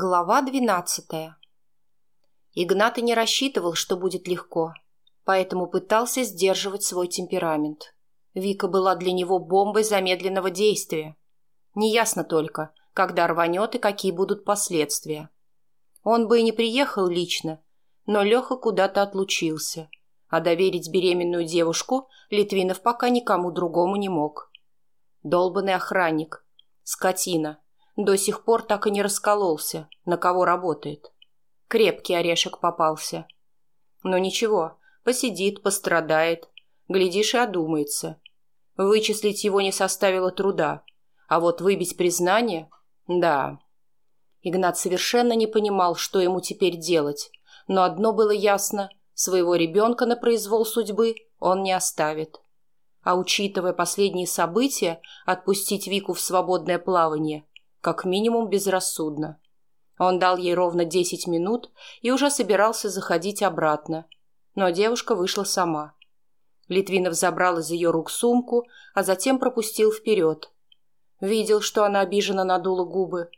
Глава двенадцатая Игнат и не рассчитывал, что будет легко, поэтому пытался сдерживать свой темперамент. Вика была для него бомбой замедленного действия. Неясно только, когда рванет и какие будут последствия. Он бы и не приехал лично, но Леха куда-то отлучился, а доверить беременную девушку Литвинов пока никому другому не мог. Долбанный охранник, скотина – до сих пор так и не раскололся, на кого работает. Крепкий орешек попался. Но ничего, посидит, пострадает, глядишь и одумается. Вычислить его не составило труда, а вот выбить признание – да. Игнат совершенно не понимал, что ему теперь делать, но одно было ясно – своего ребенка на произвол судьбы он не оставит. А учитывая последние события, отпустить Вику в свободное плавание как минимум безрассудно. Он дал ей ровно десять минут и уже собирался заходить обратно. Но девушка вышла сама. Литвинов забрал из ее рук сумку, а затем пропустил вперед. Видел, что она обиженно надула губы.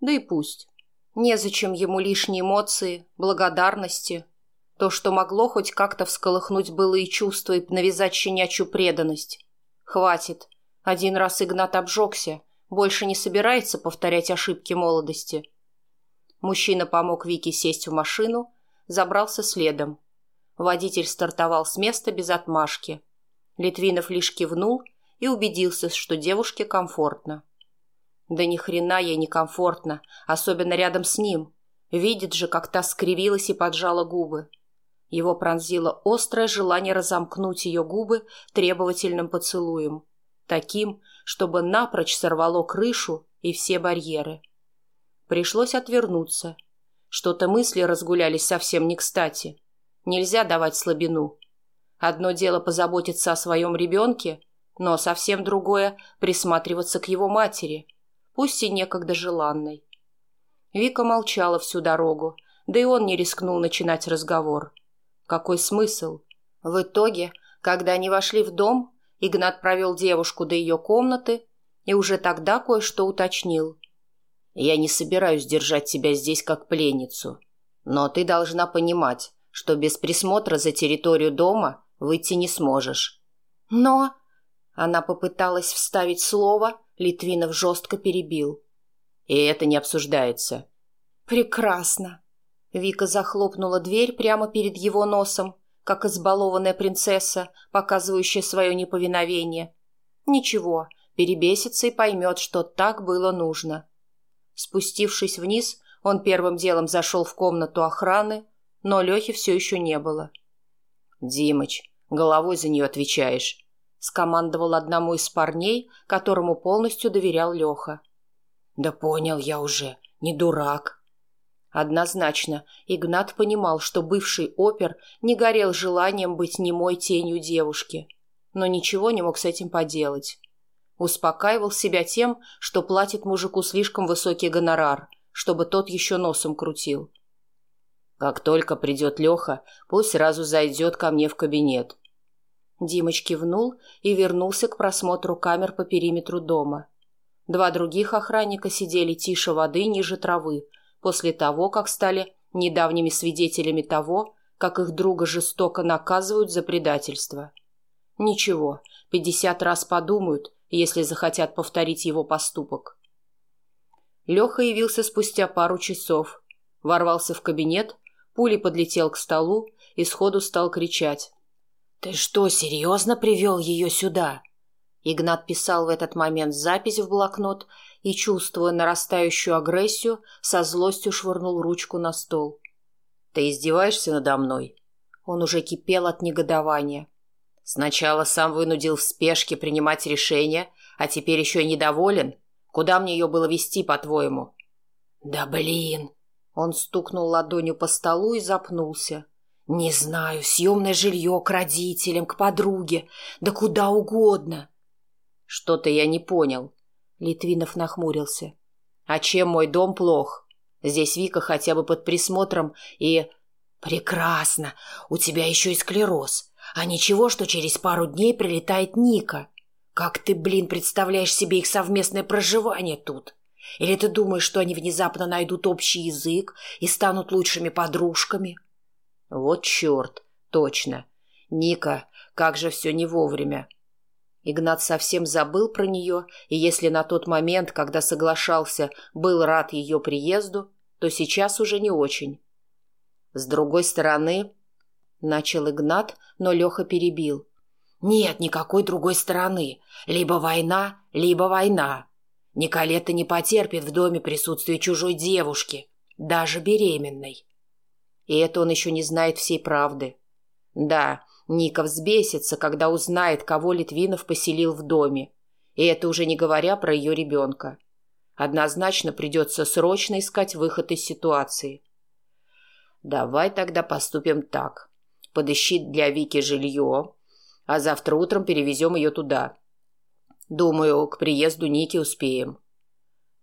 Да и пусть. Незачем ему лишние эмоции, благодарности. То, что могло хоть как-то всколыхнуть былые чувства и навязать щенячью преданность. Хватит. Один раз Игнат обжегся, больше не собирается повторять ошибки молодости. Мужчина помог Вике сесть в машину, забрался следом. Водитель стартовал с места без отмашки. Литвинов лишь кивнул и убедился, что девушке комфортно. Да ни хрена ей не комфортно, особенно рядом с ним. Видит же, как та скривилась и поджала губы. Его пронзило острое желание разомкнуть ее губы требовательным поцелуем. Таким, чтобы напрочь сорвало крышу и все барьеры. Пришлось отвернуться. Что-то мысли разгулялись совсем не кстати. Нельзя давать слабину. Одно дело позаботиться о своем ребенке, но совсем другое – присматриваться к его матери, пусть и некогда желанной. Вика молчала всю дорогу, да и он не рискнул начинать разговор. Какой смысл? В итоге, когда они вошли в дом, Игнат провел девушку до ее комнаты и уже тогда кое-что уточнил. «Я не собираюсь держать тебя здесь как пленницу, но ты должна понимать, что без присмотра за территорию дома выйти не сможешь». «Но...» Она попыталась вставить слово, Литвинов жестко перебил. «И это не обсуждается». «Прекрасно». Вика захлопнула дверь прямо перед его носом, как избалованная принцесса, показывающая свое неповиновение. Ничего, перебесится и поймет, что так было нужно. Спустившись вниз, он первым делом зашел в комнату охраны, но Лехи все еще не было. «Димыч, головой за нее отвечаешь», — скомандовал одному из парней, которому полностью доверял Леха. «Да понял я уже, не дурак», Однозначно, Игнат понимал, что бывший опер не горел желанием быть немой тенью девушки, но ничего не мог с этим поделать. Успокаивал себя тем, что платит мужику слишком высокий гонорар, чтобы тот еще носом крутил. «Как только придет Леха, пусть сразу зайдет ко мне в кабинет». Димыч кивнул и вернулся к просмотру камер по периметру дома. Два других охранника сидели тише воды ниже травы, после того, как стали недавними свидетелями того, как их друга жестоко наказывают за предательство. Ничего, пятьдесят раз подумают, если захотят повторить его поступок. Леха явился спустя пару часов, ворвался в кабинет, пулей подлетел к столу и сходу стал кричать. «Ты что, серьезно привел ее сюда?» Игнат писал в этот момент запись в блокнот и, чувствуя нарастающую агрессию, со злостью швырнул ручку на стол. «Ты издеваешься надо мной?» Он уже кипел от негодования. «Сначала сам вынудил в спешке принимать решение, а теперь еще и недоволен? Куда мне ее было вести, по-твоему?» «Да блин!» Он стукнул ладонью по столу и запнулся. «Не знаю, съемное жилье к родителям, к подруге, да куда угодно. Что-то я не понял. Литвинов нахмурился. А чем мой дом плох? Здесь Вика хотя бы под присмотром и... Прекрасно. У тебя еще и склероз. А ничего, что через пару дней прилетает Ника. Как ты, блин, представляешь себе их совместное проживание тут? Или ты думаешь, что они внезапно найдут общий язык и станут лучшими подружками? Вот черт, точно. Ника, как же все не вовремя. Игнат совсем забыл про нее, и если на тот момент, когда соглашался, был рад ее приезду, то сейчас уже не очень. С другой стороны, начал Игнат, но Леха перебил. Нет никакой другой стороны. Либо война, либо война. Николета не потерпит в доме присутствие чужой девушки, даже беременной. И это он еще не знает всей правды. Да, Ника взбесится, когда узнает, кого Литвинов поселил в доме. И это уже не говоря про ее ребенка. Однозначно придется срочно искать выход из ситуации. Давай тогда поступим так. Подыщи для Вики жилье, а завтра утром перевезем ее туда. Думаю, к приезду Ники успеем.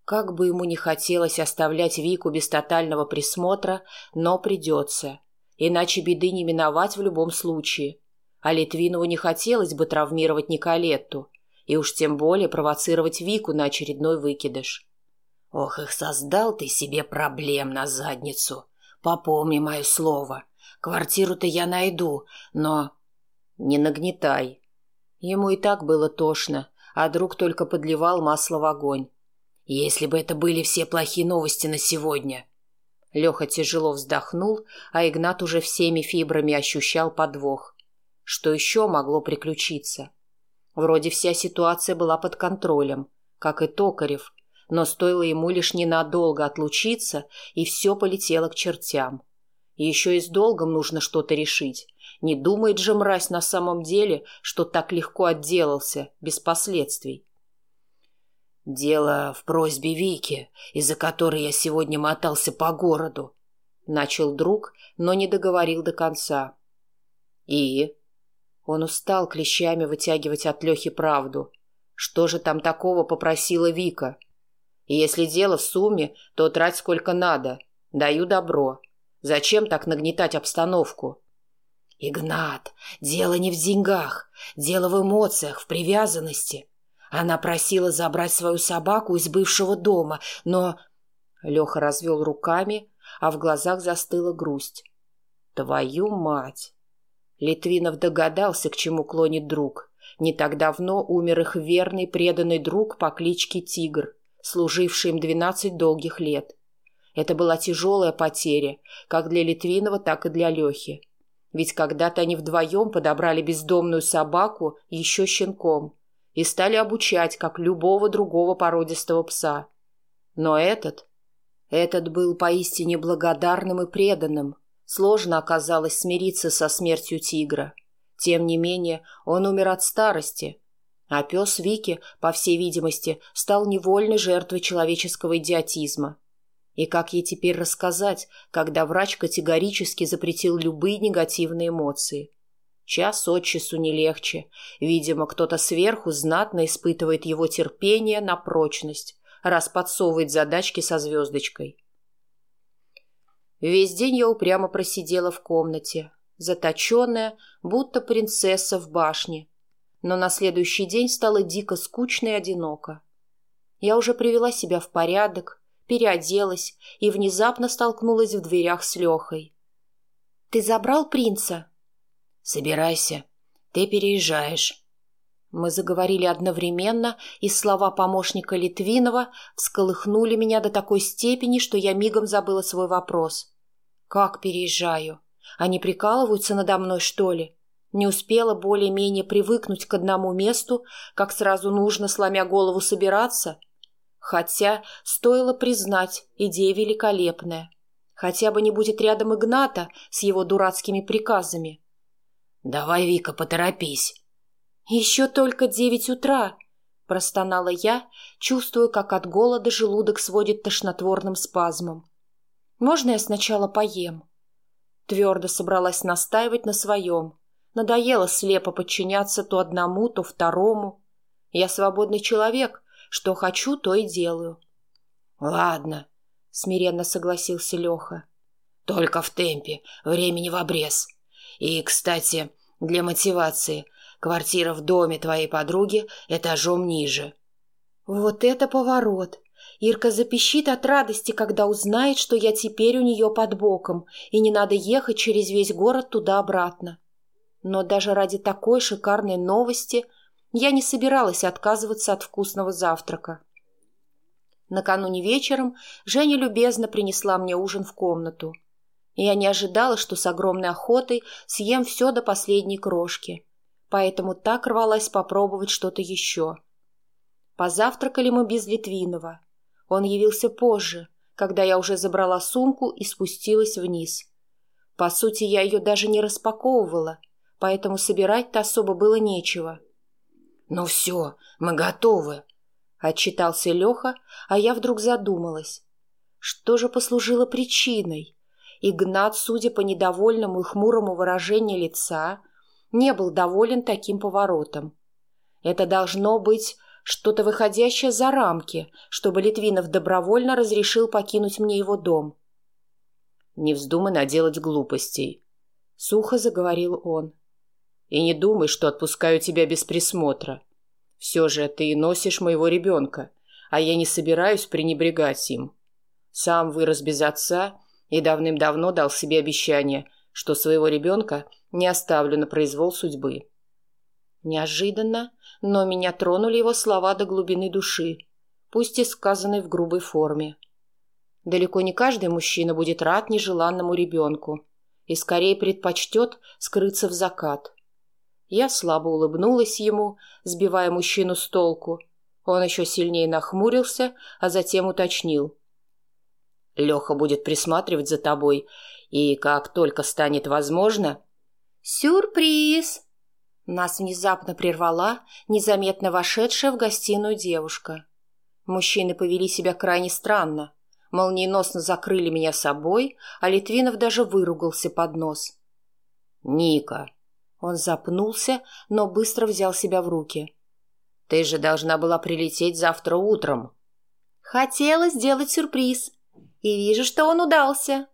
Как бы ему не хотелось оставлять Вику без тотального присмотра, но придется. Иначе беды не миновать в любом случае. А Литвинову не хотелось бы травмировать Николетту, и уж тем более провоцировать Вику на очередной выкидыш. «Ох, их создал ты себе проблем на задницу. Попомни мое слово. Квартиру-то я найду, но не нагнетай. Ему и так было тошно, а друг только подливал масло в огонь. Если бы это были все плохие новости на сегодня. Леха тяжело вздохнул, а Игнат уже всеми фибрами ощущал подвох. Что еще могло приключиться? Вроде вся ситуация была под контролем, как и Токарев, но стоило ему лишь ненадолго отлучиться, и все полетело к чертям. еще и с долгом нужно что-то решить. Не думает же мразь на самом деле, что так легко отделался, без последствий. «Дело в просьбе Вики, из-за которой я сегодня мотался по городу», — начал друг, но не договорил до конца. «И?» Он устал клещами вытягивать от Лехи правду. Что же там такого попросила Вика? Если дело в сумме, то трать сколько надо. Даю добро. Зачем так нагнетать обстановку?» «Игнат, дело не в деньгах, дело в эмоциях, в привязанности. Она просила забрать свою собаку из бывшего дома, но...» Леха развел руками, а в глазах застыла грусть. «Твою мать!» Литвинов догадался, к чему клонит друг. Не так давно умер их верный преданный друг по кличке Тигр, служивший им двенадцать долгих лет. Это была тяжелая потеря, как для Литвинова, так и для Лехи. Ведь когда-то они вдвоем подобрали бездомную собаку еще щенком и стали обучать, как любого другого породистого пса. Но этот... Этот был поистине благодарным и преданным. Сложно оказалось смириться со смертью тигра. Тем не менее, он умер от старости. А пес Вики, по всей видимости, стал невольной жертвой человеческого идиотизма. И как ей теперь рассказать, когда врач категорически запретил любые негативные эмоции? Час от часу не легче. Видимо, кто-то сверху знатно испытывает его терпение на прочность, раз подсовывает задачки со звездочкой. Весь день я упрямо просидела в комнате, заточенная, будто принцесса в башне. Но на следующий день стало дико скучно и одиноко. Я уже привела себя в порядок, переоделась и внезапно столкнулась в дверях с Лехой. «Ты забрал принца?» «Собирайся, ты переезжаешь». Мы заговорили одновременно, и слова помощника Литвинова всколыхнули меня до такой степени, что я мигом забыла свой вопрос. «Как переезжаю? Они прикалываются надо мной, что ли?» Не успела более-менее привыкнуть к одному месту, как сразу нужно, сломя голову, собираться — Хотя, стоило признать, идея великолепная. Хотя бы не будет рядом Игната с его дурацкими приказами. «Давай, Вика, поторопись». «Еще только девять утра», — простонала я, чувствуя, как от голода желудок сводит тошнотворным спазмом. «Можно я сначала поем?» Твердо собралась настаивать на своем. Надоело слепо подчиняться то одному, то второму. Я свободный человек, что хочу, то и делаю. Ладно, смиренно согласился Леха. Только в темпе, времени в обрез. И, кстати, для мотивации, квартира в доме твоей подруги этажом ниже. Вот это поворот! Ирка запищит от радости, когда узнает, что я теперь у нее под боком, и не надо ехать через весь город туда-обратно. Но даже ради такой шикарной новости я не собиралась отказываться от вкусного завтрака. Накануне вечером Женя любезно принесла мне ужин в комнату. Я не ожидала, что с огромной охотой съем все до последней крошки, поэтому так рвалась попробовать что-то еще. Позавтракали мы без Литвинова. Он явился позже, когда я уже забрала сумку и спустилась вниз. По сути, я ее даже не распаковывала, поэтому собирать-то особо было нечего. «Ну все, мы готовы», — отчитался Леха, а я вдруг задумалась. Что же послужило причиной? Игнат, судя по недовольному и хмурому выражению лица, не был доволен таким поворотом. Это должно быть что-то выходящее за рамки, чтобы Литвинов добровольно разрешил покинуть мне его дом. «Не вздумай наделать глупостей», — сухо заговорил он. «И не думай, что отпускаю тебя без присмотра. Все же ты носишь моего ребенка, а я не собираюсь пренебрегать им. Сам вырос без отца и давным-давно дал себе обещание, что своего ребенка не оставлю на произвол судьбы. Неожиданно, но меня тронули его слова до глубины души, пусть и сказанные в грубой форме. Далеко не каждый мужчина будет рад нежеланному ребенку и скорее предпочтет скрыться в закат. Я слабо улыбнулась ему, сбивая мужчину с толку. Он еще сильнее нахмурился, а затем уточнил. «Леха будет присматривать за тобой, и как только станет возможно...» «Сюрприз!» Нас внезапно прервала незаметно вошедшая в гостиную девушка. Мужчины повели себя крайне странно. Молниеносно закрыли меня собой, а Литвинов даже выругался под нос. «Ника!» Он запнулся, но быстро взял себя в руки. «Ты же должна была прилететь завтра утром». «Хотела сделать сюрприз. И вижу, что он удался.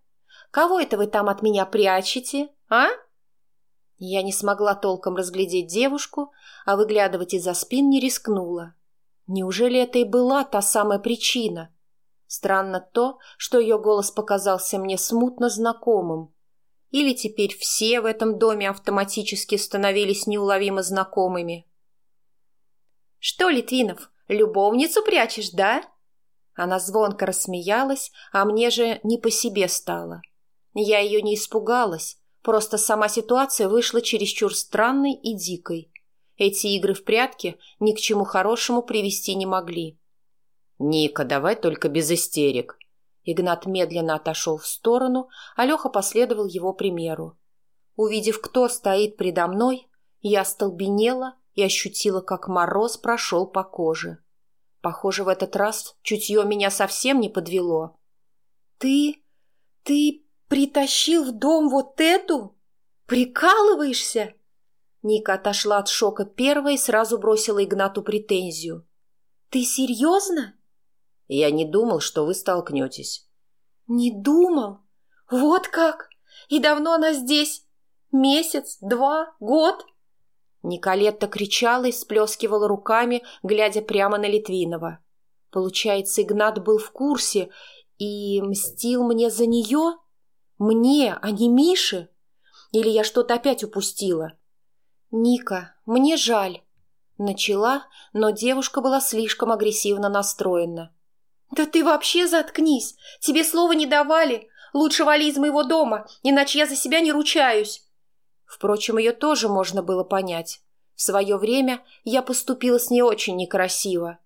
Кого это вы там от меня прячете, а?» Я не смогла толком разглядеть девушку, а выглядывать из-за спин не рискнула. Неужели это и была та самая причина? Странно то, что ее голос показался мне смутно знакомым. Или теперь все в этом доме автоматически становились неуловимо знакомыми? «Что, Литвинов, любовницу прячешь, да?» Она звонко рассмеялась, а мне же не по себе стало. Я ее не испугалась, Просто сама ситуация вышла чересчур странной и дикой. Эти игры в прятки ни к чему хорошему привести не могли. «Ника, давай только без истерик». Игнат медленно отошел в сторону, а Леха последовал его примеру. Увидев, кто стоит предо мной, я столбенела и ощутила, как мороз прошел по коже. Похоже, в этот раз чутье меня совсем не подвело. «Ты... ты «Притащил в дом вот эту? Прикалываешься?» Ника отошла от шока первой и сразу бросила Игнату претензию. «Ты серьезно?» «Я не думал, что вы столкнетесь». «Не думал? Вот как? И давно она здесь? Месяц? Два? Год?» Николетта кричала и сплескивала руками, глядя прямо на Литвинова. Получается, Игнат был в курсе и мстил мне за нее?» Мне, а не Мише? Или я что-то опять упустила? Ника, мне жаль. Начала, но девушка была слишком агрессивно настроена. Да ты вообще заткнись. Тебе слова не давали. Лучше вали из моего дома, иначе я за себя не ручаюсь. Впрочем, ее тоже можно было понять. В свое время я поступила с ней очень некрасиво.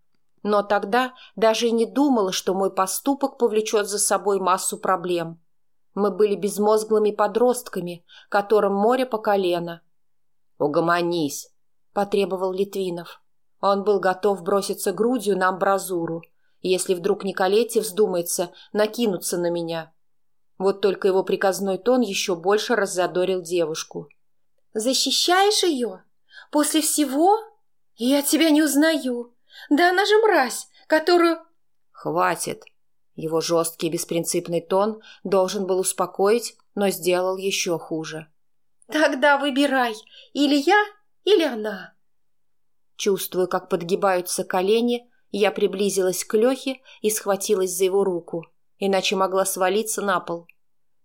Но тогда даже и не думала, что мой поступок повлечет за собой массу проблем. Мы были безмозглыми подростками, которым море по колено. «Угомонись», — потребовал Литвинов. Он был готов броситься грудью на амбразуру, если вдруг Николетти вздумается накинуться на меня. Вот только его приказной тон еще больше раззадорил девушку. «Защищаешь ее? После всего? Я тебя не узнаю. Да она же мразь, которую...» «Хватит!» Его жесткий беспринципный тон должен был успокоить, но сделал еще хуже. «Тогда выбирай, или я, или она». Чувствую, как подгибаются колени, Я приблизилась к Лехе и схватилась за его руку, иначе могла свалиться на пол.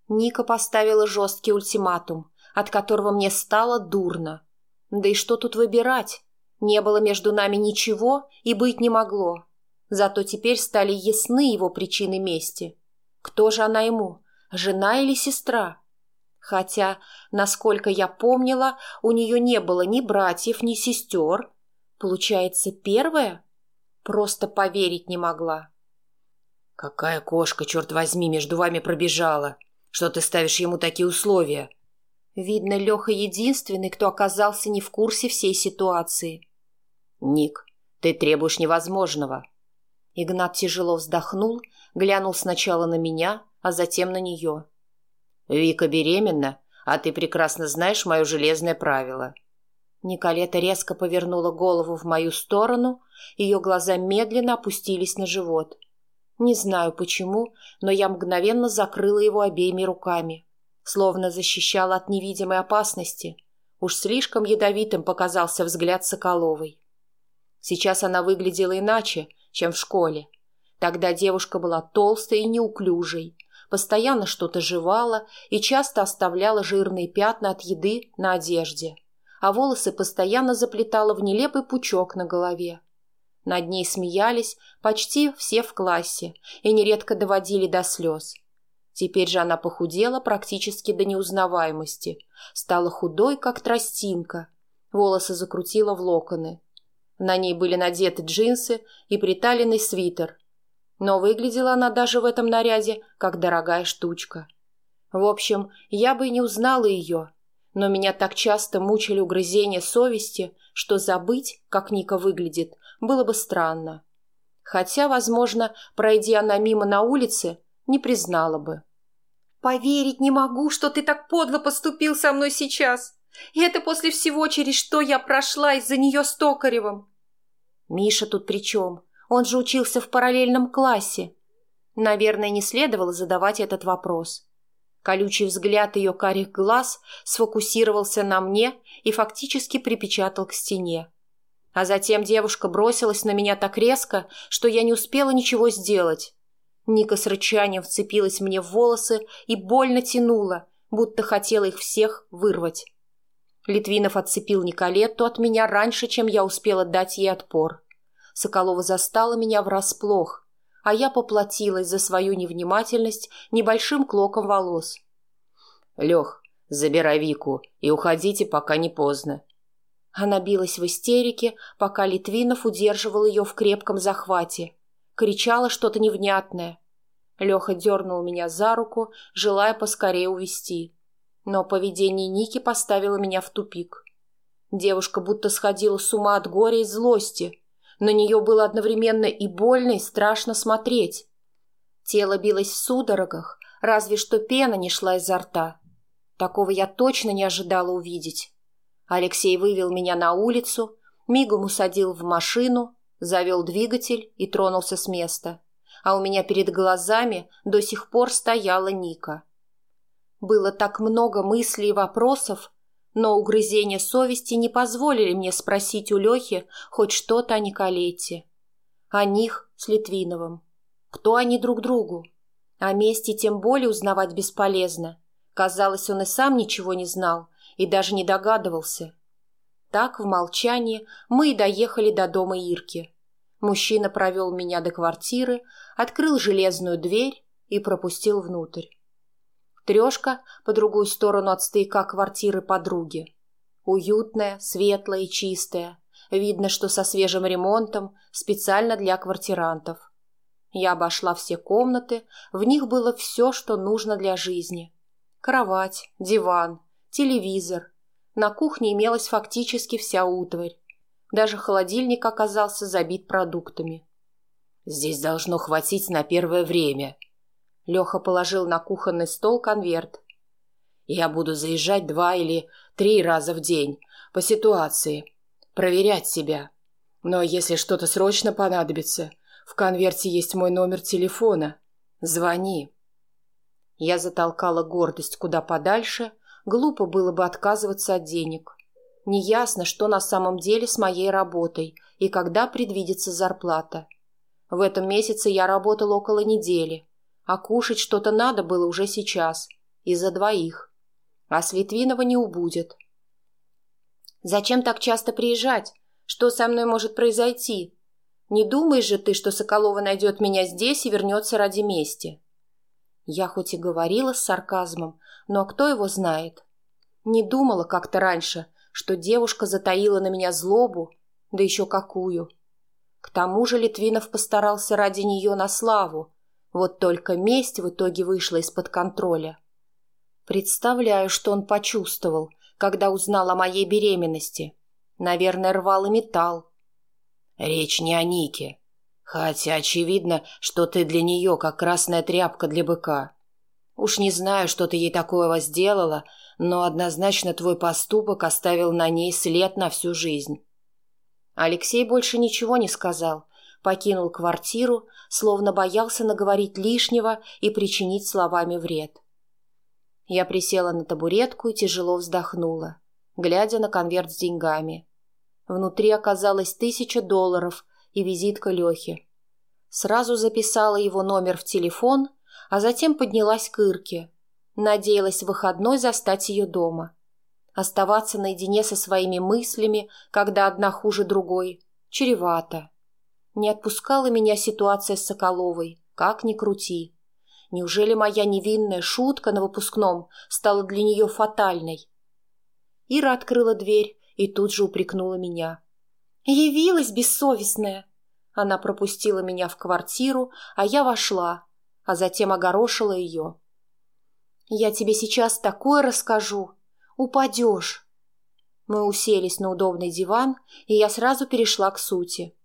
Ника поставила жесткий ультиматум, от которого мне стало дурно. Да и что тут выбирать? Не было между нами ничего и быть не могло. Зато теперь стали ясны его причины мести. Кто же она ему, жена или сестра? Хотя, насколько я помнила, у нее не было ни братьев, ни сестер. Получается, первая? Просто поверить не могла. «Какая кошка, черт возьми, между вами пробежала? Что ты ставишь ему такие условия?» Видно, Леха единственный, кто оказался не в курсе всей ситуации. «Ник, ты требуешь невозможного». Игнат тяжело вздохнул, глянул сначала на меня, а затем на нее. «Вика беременна, а ты прекрасно знаешь мое железное правило». Николета резко повернула голову в мою сторону, ее глаза медленно опустились на живот. Не знаю почему, но я мгновенно закрыла его обеими руками, словно защищала от невидимой опасности. Уж слишком ядовитым показался взгляд Соколовой. Сейчас она выглядела иначе, чем в школе. Тогда девушка была толстой и неуклюжей, постоянно что-то жевала и часто оставляла жирные пятна от еды на одежде, а волосы постоянно заплетала в нелепый пучок на голове. Над ней смеялись почти все в классе и нередко доводили до слез. Теперь же она похудела практически до неузнаваемости, стала худой, как тростинка, волосы закрутила в локоны. На ней были надеты джинсы и приталенный свитер. Но выглядела она даже в этом наряде, как дорогая штучка. В общем, я бы и не узнала ее, но меня так часто мучили угрызения совести, что забыть, как Ника выглядит, было бы странно. Хотя, возможно, пройдя она мимо на улице, не признала бы. «Поверить не могу, что ты так подло поступил со мной сейчас!» И это после всего, через что я прошла из-за нее с Токаревым. Миша тут при чем? Он же учился в параллельном классе. Наверное, не следовало задавать этот вопрос. Колючий взгляд ее карих глаз сфокусировался на мне и фактически припечатал к стене. А затем девушка бросилась на меня так резко, что я не успела ничего сделать. Ника с рычанием вцепилась мне в волосы и больно тянула, будто хотела их всех вырвать. Литвинов отцепил Николетту от меня раньше, чем я успела дать ей отпор. Соколова застала меня врасплох, а я поплатилась за свою невнимательность небольшим клоком волос. «Лех, забирай Вику и уходите, пока не поздно». Она билась в истерике, пока Литвинов удерживал ее в крепком захвате. Кричала что-то невнятное. Леха дернул меня за руку, желая поскорее увести но поведение Ники поставило меня в тупик. Девушка будто сходила с ума от горя и злости. На нее было одновременно и больно, и страшно смотреть. Тело билось в судорогах, разве что пена не шла изо рта. Такого я точно не ожидала увидеть. Алексей вывел меня на улицу, мигом усадил в машину, завел двигатель и тронулся с места. А у меня перед глазами до сих пор стояла Ника. Было так много мыслей и вопросов, но угрызения совести не позволили мне спросить у Лехи хоть что-то о Николете. О них с Литвиновым. Кто они друг другу? О месте тем более узнавать бесполезно. Казалось, он и сам ничего не знал и даже не догадывался. Так, в молчании, мы и доехали до дома Ирки. Мужчина провел меня до квартиры, открыл железную дверь и пропустил внутрь. Трешка по другую сторону от стояка квартиры подруги. Уютная, светлая и чистая. Видно, что со свежим ремонтом, специально для квартирантов. Я обошла все комнаты, в них было все, что нужно для жизни. Кровать, диван, телевизор. На кухне имелась фактически вся утварь. Даже холодильник оказался забит продуктами. «Здесь должно хватить на первое время», Леха положил на кухонный стол конверт. «Я буду заезжать два или три раза в день, по ситуации, проверять себя. Но если что-то срочно понадобится, в конверте есть мой номер телефона. Звони». Я затолкала гордость куда подальше, глупо было бы отказываться от денег. Неясно, что на самом деле с моей работой и когда предвидится зарплата. В этом месяце я работал около недели, а кушать что-то надо было уже сейчас, из-за двоих. А с Литвинова не убудет. Зачем так часто приезжать? Что со мной может произойти? Не думаешь же ты, что Соколова найдет меня здесь и вернется ради мести? Я хоть и говорила с сарказмом, но кто его знает? Не думала как-то раньше, что девушка затаила на меня злобу, да еще какую. К тому же Литвинов постарался ради нее на славу, вот только месть в итоге вышла из-под контроля. Представляю, что он почувствовал, когда узнал о моей беременности. Наверное, рвал и металл. Речь не о Нике. Хотя очевидно, что ты для нее как красная тряпка для быка. Уж не знаю, что ты ей такого сделала, но однозначно твой поступок оставил на ней след на всю жизнь. Алексей больше ничего не сказал, покинул квартиру, словно боялся наговорить лишнего и причинить словами вред. Я присела на табуретку и тяжело вздохнула, глядя на конверт с деньгами. Внутри оказалось тысяча долларов и визитка Лехи. Сразу записала его номер в телефон, а затем поднялась к Ирке. Надеялась в выходной застать ее дома. Оставаться наедине со своими мыслями, когда одна хуже другой, чревато. Не отпускала меня ситуация с Соколовой, как ни крути. Неужели моя невинная шутка на выпускном стала для нее фатальной? Ира открыла дверь и тут же упрекнула меня. «Явилась бессовестная!» Она пропустила меня в квартиру, а я вошла, а затем огорошила ее. «Я тебе сейчас такое расскажу, Упадешь. Мы уселись на удобный диван, и я сразу перешла к сути.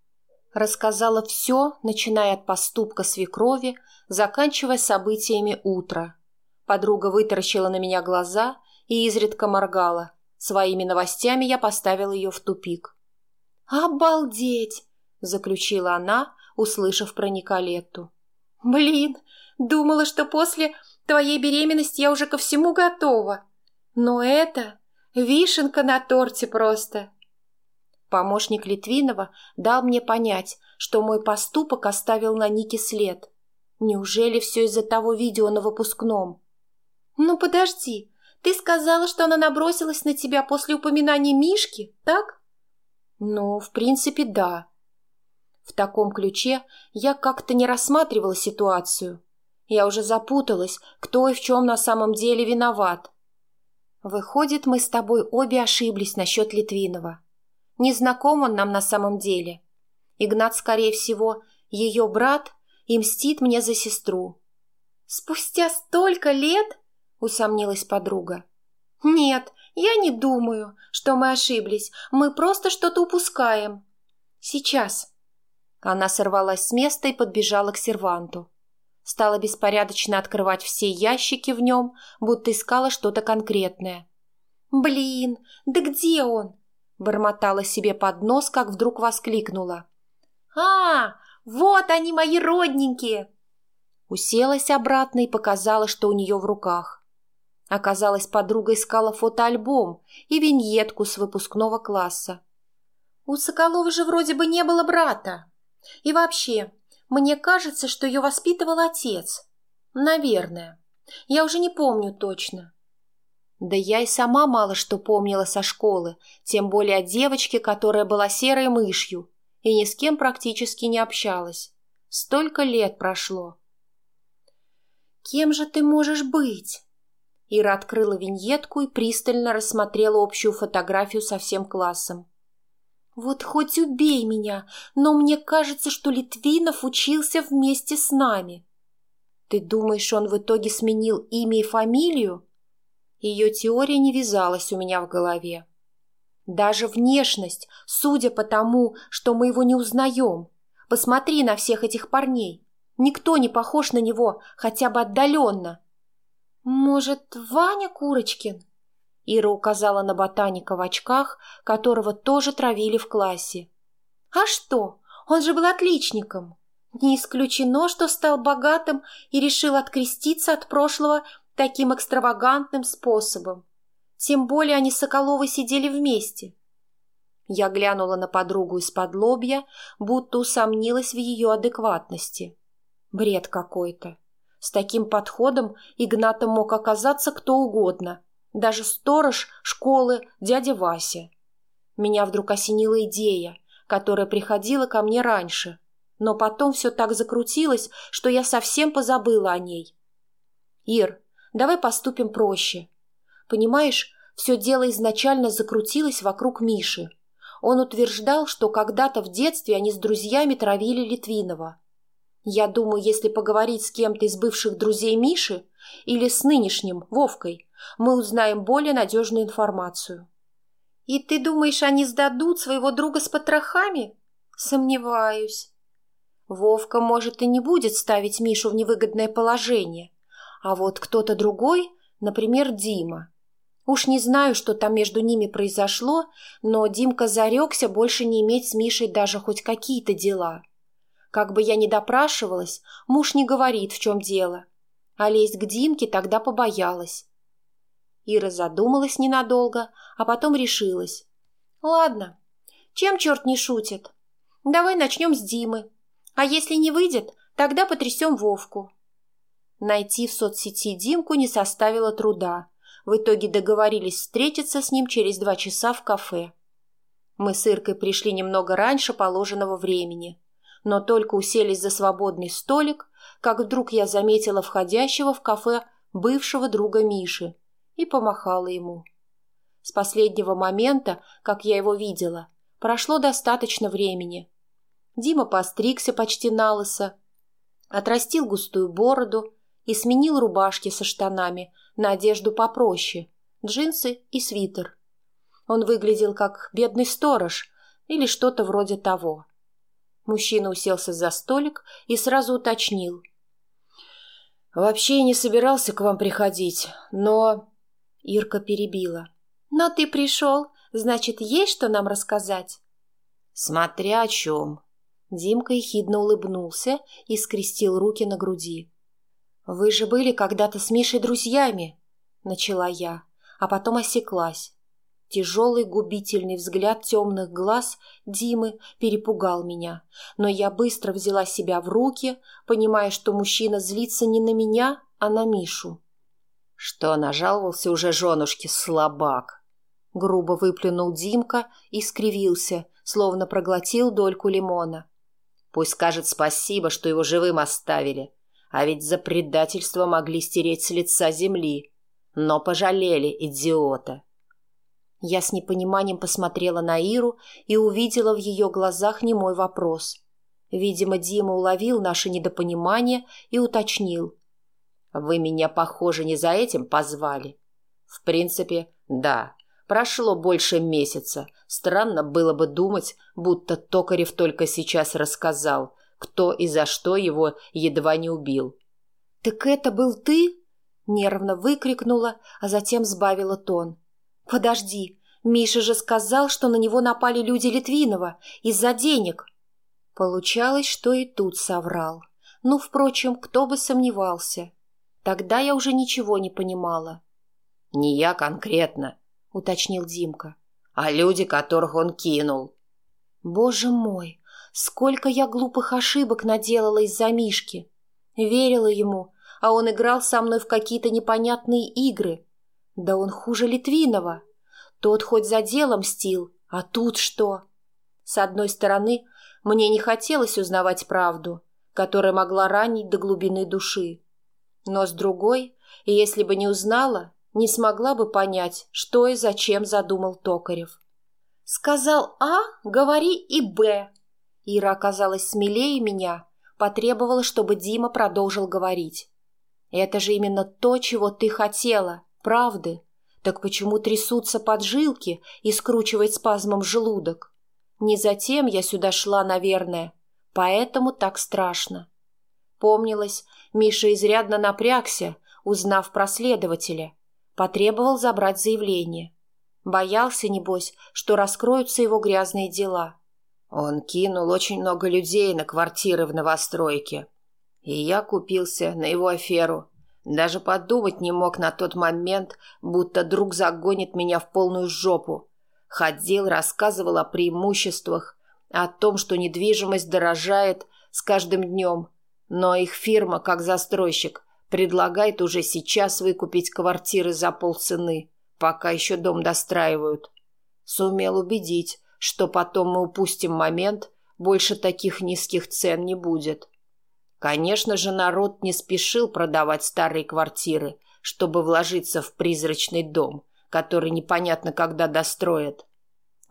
Рассказала все, начиная от поступка свекрови, заканчивая событиями утра. Подруга вытаращила на меня глаза и изредка моргала. Своими новостями я поставила ее в тупик. «Обалдеть!» – заключила она, услышав про Николетту. «Блин, думала, что после твоей беременности я уже ко всему готова. Но это вишенка на торте просто. Помощник Литвинова дал мне понять, что мой поступок оставил на Нике след. Неужели все из-за того видео на выпускном? Ну подожди, ты сказала, что она набросилась на тебя после упоминания Мишки, так? Ну, в принципе, да. В таком ключе я как-то не рассматривала ситуацию. Я уже запуталась, кто и в чем на самом деле виноват. Выходит, мы с тобой обе ошиблись насчет Литвинова. Не знаком он нам на самом деле. Игнат, скорее всего, ее брат и мстит мне за сестру. Спустя столько лет? Усомнилась подруга. Нет, я не думаю, что мы ошиблись. Мы просто что-то упускаем. Сейчас. Она сорвалась с места и подбежала к серванту стала беспорядочно открывать все ящики в нем, будто искала что-то конкретное. «Блин, да где он?» – бормотала себе под нос, как вдруг воскликнула. «А, вот они, мои родненькие!» Уселась обратно и показала, что у нее в руках. Оказалось, подруга искала фотоальбом и виньетку с выпускного класса. «У Соколова же вроде бы не было брата. И вообще, мне кажется, что ее воспитывал отец. Наверное. Я уже не помню точно. Да я и сама мало что помнила со школы, тем более о девочке, которая была серой мышью и ни с кем практически не общалась. Столько лет прошло. «Кем же ты можешь быть?» Ира открыла виньетку и пристально рассмотрела общую фотографию со всем классом. Вот хоть убей меня, но мне кажется, что Литвинов учился вместе с нами. Ты думаешь, он в итоге сменил имя и фамилию? Ее теория не вязалась у меня в голове. Даже внешность, судя по тому, что мы его не узнаем. Посмотри на всех этих парней. Никто не похож на него, хотя бы отдаленно. Может, Ваня Курочкин? Ира указала на ботаника в очках, которого тоже травили в классе. «А что? Он же был отличником. Не исключено, что стал богатым и решил откреститься от прошлого таким экстравагантным способом. Тем более они с Соколовой сидели вместе. Я глянула на подругу из-под лобья, будто усомнилась в ее адекватности. Бред какой-то. С таким подходом Игнатом мог оказаться кто угодно, даже сторож школы дядя Вася. Меня вдруг осенила идея, которая приходила ко мне раньше, но потом все так закрутилось, что я совсем позабыла о ней. «Ир, давай поступим проще. Понимаешь, все дело изначально закрутилось вокруг Миши. Он утверждал, что когда-то в детстве они с друзьями травили Литвинова. Я думаю, если поговорить с кем-то из бывших друзей Миши или с нынешним, Вовкой, мы узнаем более надежную информацию. «И ты думаешь, они сдадут своего друга с потрохами?» «Сомневаюсь». Вовка, может, и не будет ставить Мишу в невыгодное положение, а вот кто-то другой, например, Дима. Уж не знаю, что там между ними произошло, но Димка зарекся больше не иметь с Мишей даже хоть какие-то дела. Как бы я ни допрашивалась, муж не говорит, в чем дело. А лезть к Димке тогда побоялась. Ира задумалась ненадолго, а потом решилась. «Ладно, чем черт не шутит? Давай начнем с Димы. А если не выйдет, тогда потрясем Вовку». Найти в соцсети Димку не составило труда. В итоге договорились встретиться с ним через два часа в кафе. Мы с Иркой пришли немного раньше положенного времени, но только уселись за свободный столик, как вдруг я заметила входящего в кафе бывшего друга Миши и помахала ему. С последнего момента, как я его видела, прошло достаточно времени. Дима постригся почти на лысо, отрастил густую бороду и сменил рубашки со штанами на одежду попроще, джинсы и свитер. Он выглядел как бедный сторож или что-то вроде того. Мужчина уселся за столик и сразу уточнил. «Вообще не собирался к вам приходить, но...» Ирка перебила. «Но ты пришел, значит, есть что нам рассказать?» «Смотря о чем». Димка ехидно улыбнулся и скрестил руки на груди. «Вы же были когда-то с Мишей друзьями», — начала я, а потом осеклась. Тяжелый губительный взгляд темных глаз Димы перепугал меня, но я быстро взяла себя в руки, понимая, что мужчина злится не на меня, а на Мишу. Что нажаловался уже женушке слабак. Грубо выплюнул Димка и скривился, словно проглотил дольку лимона. Пусть скажет спасибо, что его живым оставили, а ведь за предательство могли стереть с лица земли. Но пожалели идиота. Я с непониманием посмотрела на Иру и увидела в ее глазах немой вопрос. Видимо, Дима уловил наше недопонимание и уточнил. Вы меня, похоже, не за этим позвали. В принципе, да. Прошло больше месяца. Странно было бы думать, будто Токарев только сейчас рассказал, кто и за что его едва не убил. «Так это был ты?» — нервно выкрикнула, а затем сбавила тон. «Подожди, Миша же сказал, что на него напали люди Литвинова из-за денег». Получалось, что и тут соврал. Ну, впрочем, кто бы сомневался. Тогда я уже ничего не понимала. «Не я конкретно», — уточнил Димка, — «а люди, которых он кинул». «Боже мой, сколько я глупых ошибок наделала из-за Мишки! Верила ему, а он играл со мной в какие-то непонятные игры. Да он хуже Литвинова. Тот хоть за делом мстил, а тут что?» С одной стороны, мне не хотелось узнавать правду, которая могла ранить до глубины души. Но с другой, если бы не узнала, не смогла бы понять, что и зачем задумал Токарев. «Сказал А, говори и Б». Ира оказалась смелее меня, потребовала, чтобы Дима продолжил говорить. «Это же именно то, чего ты хотела, правды. Так почему трясутся поджилки и скручивает спазмом желудок? Не затем я сюда шла, наверное, поэтому так страшно». Помнилось, Миша изрядно напрягся, узнав про следователя. Потребовал забрать заявление. Боялся, небось, что раскроются его грязные дела. Он кинул очень много людей на квартиры в новостройке. И я купился на его аферу. Даже подумать не мог на тот момент, будто друг загонит меня в полную жопу. Ходил, рассказывал о преимуществах, о том, что недвижимость дорожает с каждым днем, но их фирма, как застройщик, предлагает уже сейчас выкупить квартиры за полцены, пока еще дом достраивают. Сумел убедить, что потом мы упустим момент, больше таких низких цен не будет. Конечно же, народ не спешил продавать старые квартиры, чтобы вложиться в призрачный дом, который непонятно когда достроят.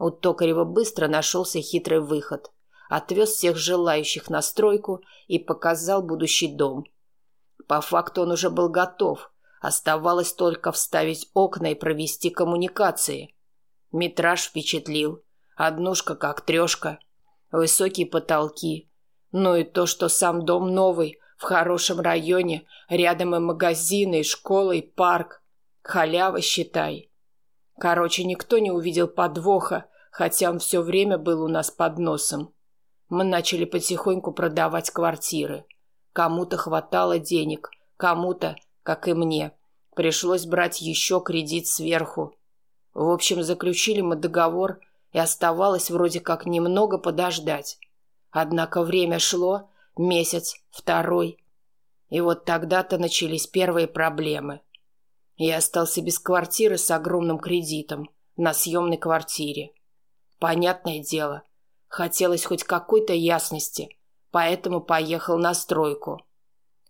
У Токарева быстро нашелся хитрый выход. Отвез всех желающих на стройку и показал будущий дом. По факту он уже был готов. Оставалось только вставить окна и провести коммуникации. Метраж впечатлил. Однушка как трешка. Высокие потолки. Ну и то, что сам дом новый, в хорошем районе, рядом и магазины, и школа, и парк. Халява, считай. Короче, никто не увидел подвоха, хотя он все время был у нас под носом. Мы начали потихоньку продавать квартиры. Кому-то хватало денег, кому-то, как и мне, пришлось брать еще кредит сверху. В общем, заключили мы договор, и оставалось вроде как немного подождать. Однако время шло, месяц, второй. И вот тогда-то начались первые проблемы. Я остался без квартиры с огромным кредитом на съемной квартире. Понятное дело, хотелось хоть какой-то ясности, поэтому поехал на стройку.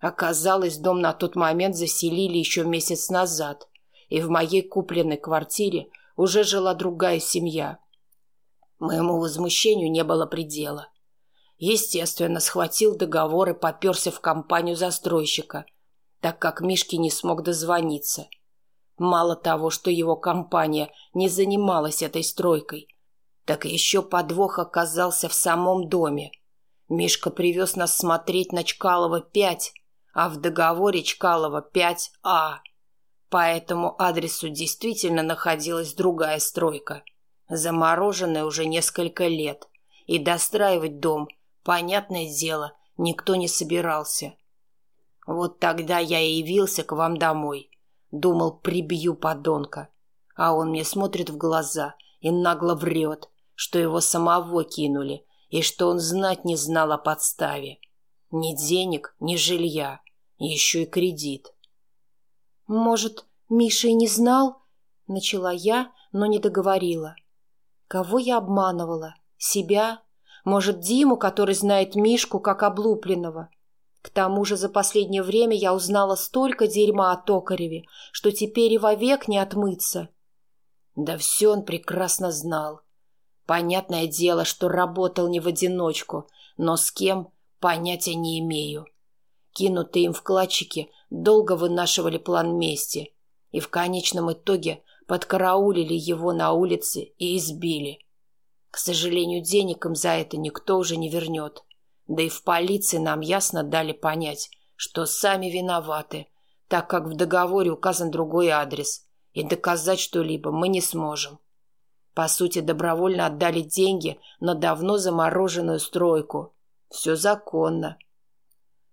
Оказалось, дом на тот момент заселили еще месяц назад, и в моей купленной квартире уже жила другая семья. Моему возмущению не было предела. Естественно, схватил договор и поперся в компанию застройщика, так как Мишке не смог дозвониться. Мало того, что его компания не занималась этой стройкой, так еще подвох оказался в самом доме. Мишка привез нас смотреть на Чкалова-5, а в договоре Чкалова-5А. По этому адресу действительно находилась другая стройка, замороженная уже несколько лет, и достраивать дом, понятное дело, никто не собирался. Вот тогда я и явился к вам домой. Думал, прибью подонка. А он мне смотрит в глаза и нагло врет, что его самого кинули и что он знать не знал о подставе. Ни денег, ни жилья, еще и кредит. «Может, Миша и не знал?» — начала я, но не договорила. Кого я обманывала? Себя? Может, Диму, который знает Мишку как облупленного? К тому же за последнее время я узнала столько дерьма о Токареве, что теперь и вовек не отмыться. Да все он прекрасно знал. Понятное дело, что работал не в одиночку, но с кем – понятия не имею. Кинутые им вкладчики долго вынашивали план мести и в конечном итоге подкараулили его на улице и избили. К сожалению, денег им за это никто уже не вернет. Да и в полиции нам ясно дали понять, что сами виноваты, так как в договоре указан другой адрес, и доказать что-либо мы не сможем. По сути, добровольно отдали деньги на давно замороженную стройку. Все законно.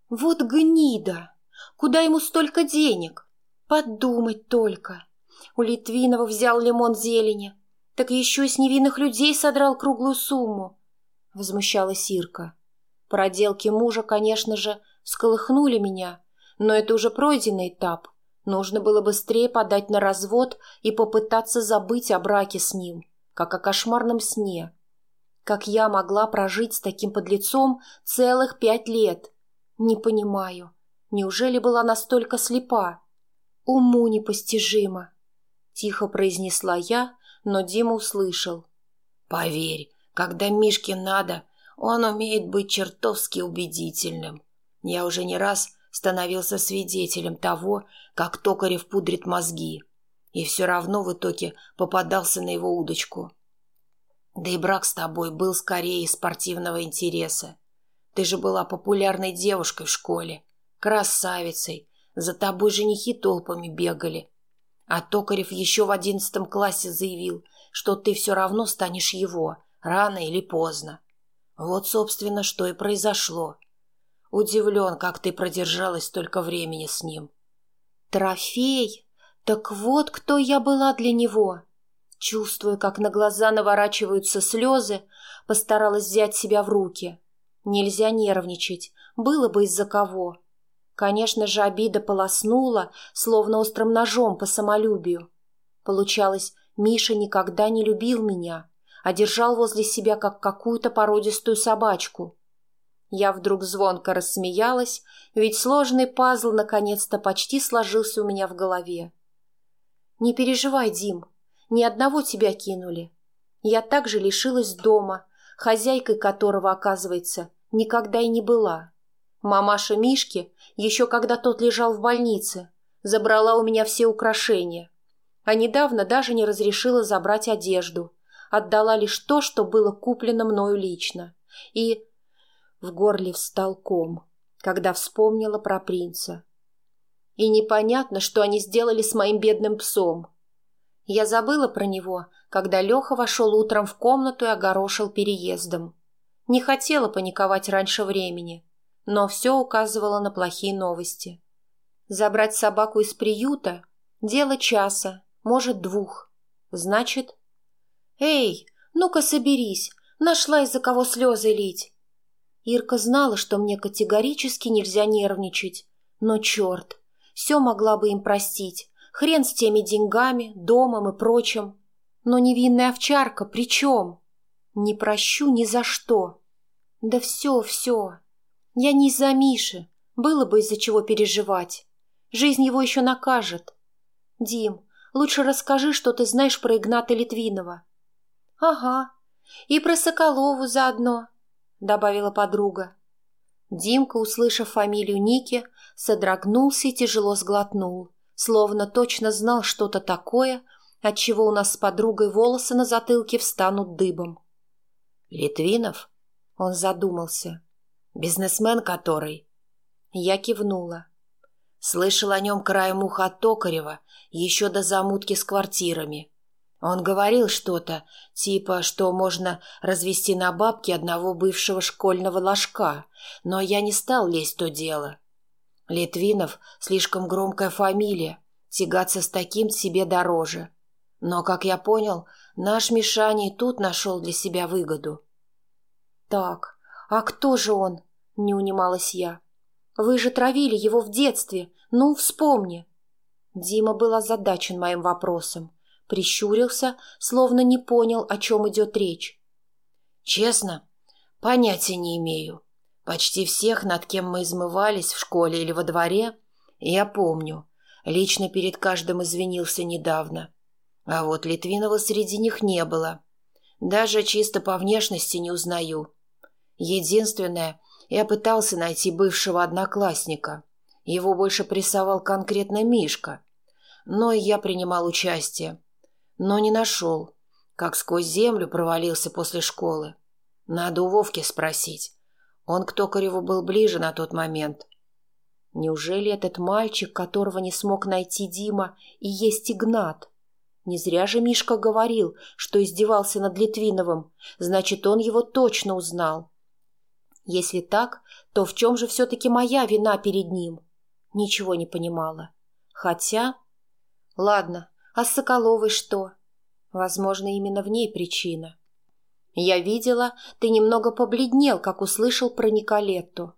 Вот гнида! Куда ему столько денег? Подумать только. У Литвинова взял лимон зелени, так еще и с невинных людей содрал круглую сумму. Возмущалась Ирка. Проделки мужа, конечно же, всколыхнули меня, но это уже пройденный этап. Нужно было быстрее подать на развод и попытаться забыть о браке с ним как о кошмарном сне. Как я могла прожить с таким подлецом целых пять лет? Не понимаю. Неужели была настолько слепа? Уму непостижимо. Тихо произнесла я, но Дима услышал. Поверь, когда Мишке надо, он умеет быть чертовски убедительным. Я уже не раз становился свидетелем того, как Токарев пудрит мозги и все равно в итоге попадался на его удочку. Да и брак с тобой был скорее из спортивного интереса. Ты же была популярной девушкой в школе, красавицей, за тобой женихи толпами бегали. А Токарев еще в одиннадцатом классе заявил, что ты все равно станешь его, рано или поздно. Вот, собственно, что и произошло. Удивлен, как ты продержалась столько времени с ним. Трофей? Так вот, кто я была для него. Чувствуя, как на глаза наворачиваются слезы, постаралась взять себя в руки. Нельзя нервничать, было бы из-за кого. Конечно же, обида полоснула, словно острым ножом по самолюбию. Получалось, Миша никогда не любил меня, а держал возле себя как какую-то породистую собачку. Я вдруг звонко рассмеялась, ведь сложный пазл наконец-то почти сложился у меня в голове. «Не переживай, Дим, ни одного тебя кинули. Я также лишилась дома, хозяйкой которого, оказывается, никогда и не была. Мамаша Мишки, еще когда тот лежал в больнице, забрала у меня все украшения, а недавно даже не разрешила забрать одежду, отдала лишь то, что было куплено мною лично. И в горле встал ком, когда вспомнила про принца. И непонятно, что они сделали с моим бедным псом. Я забыла про него, когда Леха вошел утром в комнату и огорошил переездом. Не хотела паниковать раньше времени, но все указывало на плохие новости. Забрать собаку из приюта – дело часа, может, двух. Значит... «Эй, ну-ка соберись, нашла из-за кого слезы лить». Ирка знала, что мне категорически нельзя нервничать, но черт, все могла бы им простить. Хрен с теми деньгами, домом и прочим. Но невинная овчарка при чем? Не прощу ни за что. Да все, все. Я не из-за Миши. Было бы из-за чего переживать. Жизнь его еще накажет. Дим, лучше расскажи, что ты знаешь про Игната Литвинова. Ага. И про Соколову заодно, добавила подруга. Димка, услышав фамилию Ники, содрогнулся и тяжело сглотнул, словно точно знал что-то такое, от чего у нас с подругой волосы на затылке встанут дыбом. «Литвинов?» Он задумался. «Бизнесмен который?» Я кивнула. Слышал о нем краем уха от Токарева еще до замутки с квартирами. Он говорил что-то, типа, что можно развести на бабки одного бывшего школьного ложка, но я не стал лезть в то дело. Литвинов — слишком громкая фамилия, тягаться с таким себе дороже. Но, как я понял, наш Мишаня и тут нашел для себя выгоду. «Так, а кто же он?» — не унималась я. «Вы же травили его в детстве, ну, вспомни». Дима был озадачен моим вопросом, прищурился, словно не понял, о чем идет речь. «Честно, понятия не имею. Почти всех, над кем мы измывались в школе или во дворе, я помню. Лично перед каждым извинился недавно. А вот Литвинова среди них не было. Даже чисто по внешности не узнаю. Единственное, я пытался найти бывшего одноклассника. Его больше прессовал конкретно Мишка. Но я принимал участие но не нашел. Как сквозь землю провалился после школы. Надо у Вовки спросить. Он к Токареву был ближе на тот момент. Неужели этот мальчик, которого не смог найти Дима, и есть Игнат? Не зря же Мишка говорил, что издевался над Литвиновым, значит, он его точно узнал. Если так, то в чем же все-таки моя вина перед ним? Ничего не понимала. Хотя... Ладно, а с Соколовой что? Возможно, именно в ней причина. Я видела, ты немного побледнел, как услышал про Николетту.